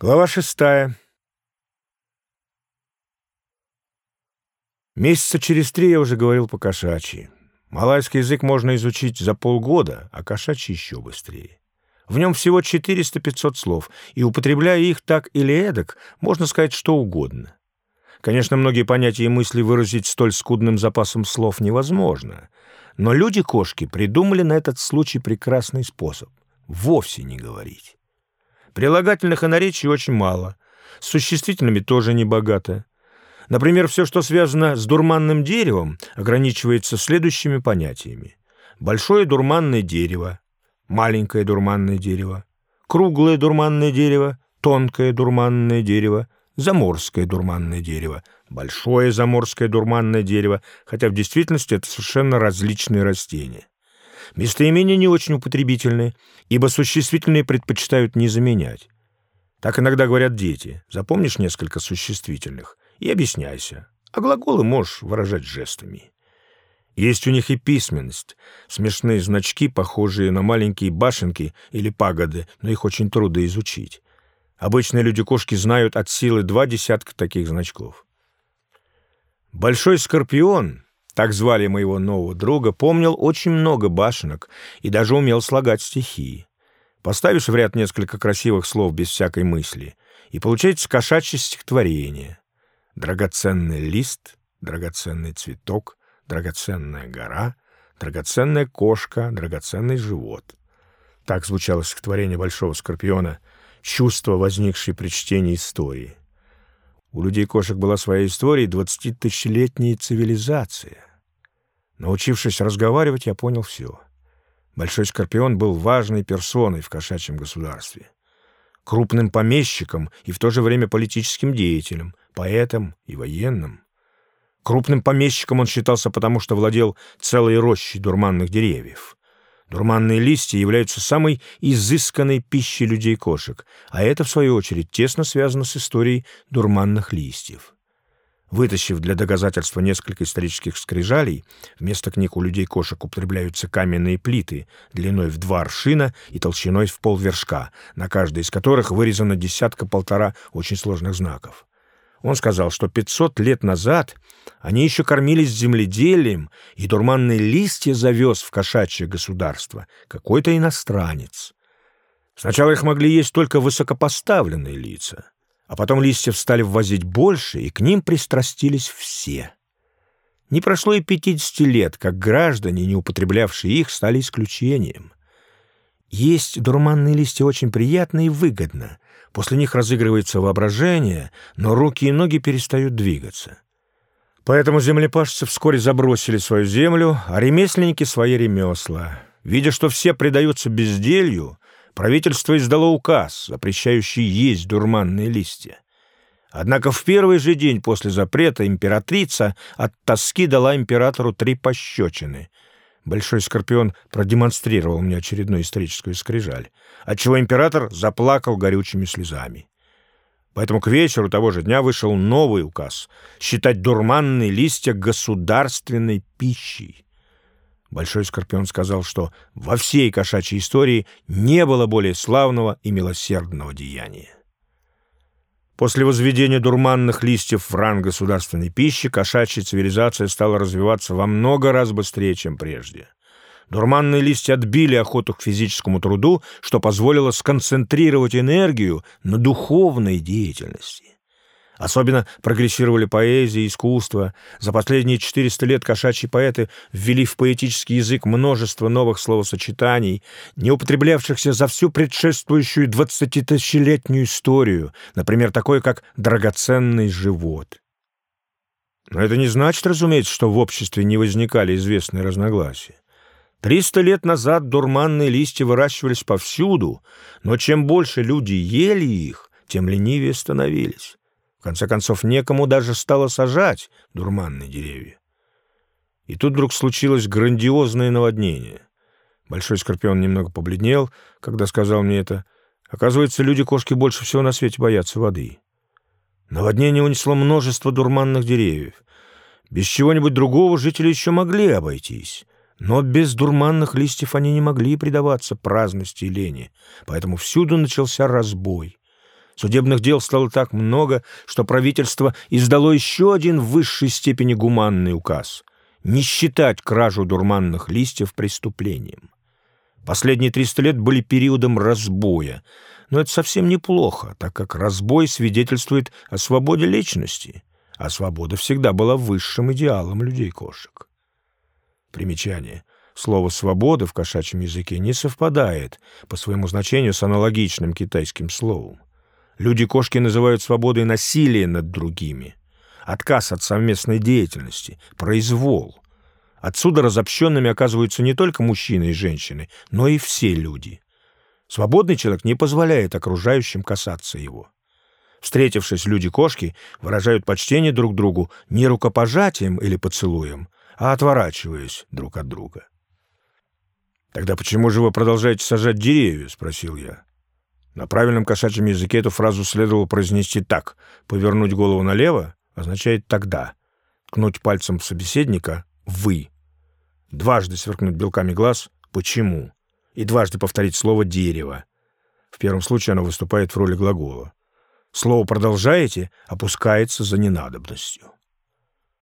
Глава шестая. Месяца через три я уже говорил по-кошачьи. Малайский язык можно изучить за полгода, а кошачий еще быстрее. В нем всего 400-500 слов, и, употребляя их так или эдак, можно сказать что угодно. Конечно, многие понятия и мысли выразить столь скудным запасом слов невозможно, но люди-кошки придумали на этот случай прекрасный способ — вовсе не говорить. Прилагательных и наречий очень мало, с существительными тоже не богато. Например, все, что связано с дурманным деревом, ограничивается следующими понятиями. Большое дурманное дерево, маленькое дурманное дерево, круглое дурманное дерево, тонкое дурманное дерево, заморское дурманное дерево, большое заморское дурманное дерево, хотя в действительности это совершенно различные растения. Местоимения не очень употребительны, ибо существительные предпочитают не заменять. Так иногда говорят дети. Запомнишь несколько существительных и объясняйся, а глаголы можешь выражать жестами. Есть у них и письменность, смешные значки, похожие на маленькие башенки или пагоды, но их очень трудно изучить. Обычные люди-кошки знают от силы два десятка таких значков. Большой скорпион, так звали моего нового друга, помнил очень много башенок и даже умел слагать стихи. Поставишь в ряд несколько красивых слов без всякой мысли, и получается кошачье стихотворение. Драгоценный лист, драгоценный цветок, драгоценная гора, драгоценная кошка, драгоценный живот. Так звучало стихотворение Большого Скорпиона, чувство, возникшее при чтении истории. У людей-кошек была своя история и двадцатитысячелетняя цивилизация. Научившись разговаривать, я понял все. Большой Скорпион был важной персоной в кошачьем государстве. Крупным помещиком и в то же время политическим деятелем, поэтом и военным. Крупным помещиком он считался потому, что владел целой рощей дурманных деревьев. Дурманные листья являются самой изысканной пищей людей-кошек, а это, в свою очередь, тесно связано с историей дурманных листьев. Вытащив для доказательства несколько исторических скрижалей, вместо книг у людей-кошек употребляются каменные плиты длиной в два аршина и толщиной в полвершка, на каждой из которых вырезано десятка-полтора очень сложных знаков. Он сказал, что 500 лет назад они еще кормились земледелием, и дурманные листья завез в кошачье государство какой-то иностранец. Сначала их могли есть только высокопоставленные лица, а потом листьев стали ввозить больше, и к ним пристрастились все. Не прошло и 50 лет, как граждане, не употреблявшие их, стали исключением. Есть дурманные листья очень приятно и выгодно — После них разыгрывается воображение, но руки и ноги перестают двигаться. Поэтому землепашцы вскоре забросили свою землю, а ремесленники — свои ремесла. Видя, что все предаются безделью, правительство издало указ, запрещающий есть дурманные листья. Однако в первый же день после запрета императрица от тоски дала императору три пощечины — Большой Скорпион продемонстрировал мне очередную историческую скрижаль, отчего император заплакал горючими слезами. Поэтому к вечеру того же дня вышел новый указ — считать дурманные листья государственной пищей. Большой Скорпион сказал, что во всей кошачьей истории не было более славного и милосердного деяния. После возведения дурманных листьев в ранг государственной пищи кошачья цивилизация стала развиваться во много раз быстрее, чем прежде. Дурманные листья отбили охоту к физическому труду, что позволило сконцентрировать энергию на духовной деятельности. Особенно прогрессировали поэзия и искусство. За последние 400 лет кошачьи поэты ввели в поэтический язык множество новых словосочетаний, не употреблявшихся за всю предшествующую двадцатитысячелетнюю историю, например, такое как «драгоценный живот». Но это не значит, разумеется, что в обществе не возникали известные разногласия. Триста лет назад дурманные листья выращивались повсюду, но чем больше люди ели их, тем ленивее становились. В конце концов, некому даже стало сажать дурманные деревья. И тут вдруг случилось грандиозное наводнение. Большой скорпион немного побледнел, когда сказал мне это. Оказывается, люди-кошки больше всего на свете боятся воды. Наводнение унесло множество дурманных деревьев. Без чего-нибудь другого жители еще могли обойтись. Но без дурманных листьев они не могли предаваться праздности и лени, поэтому всюду начался разбой. Судебных дел стало так много, что правительство издало еще один в высшей степени гуманный указ — не считать кражу дурманных листьев преступлением. Последние 300 лет были периодом разбоя, но это совсем неплохо, так как разбой свидетельствует о свободе личности, а свобода всегда была высшим идеалом людей-кошек. Примечание. Слово «свобода» в кошачьем языке не совпадает по своему значению с аналогичным китайским словом. Люди-кошки называют свободой насилие над другими, отказ от совместной деятельности, произвол — Отсюда разобщенными оказываются не только мужчины и женщины, но и все люди. Свободный человек не позволяет окружающим касаться его. Встретившись, люди-кошки выражают почтение друг другу не рукопожатием или поцелуем, а отворачиваясь друг от друга. «Тогда почему же вы продолжаете сажать деревья?» — спросил я. На правильном кошачьем языке эту фразу следовало произнести так. «Повернуть голову налево» означает «тогда». Ткнуть пальцем в собеседника «вы». Дважды сверкнуть белками глаз «почему» и дважды повторить слово «дерево». В первом случае оно выступает в роли глагола. Слово «продолжаете» опускается за ненадобностью.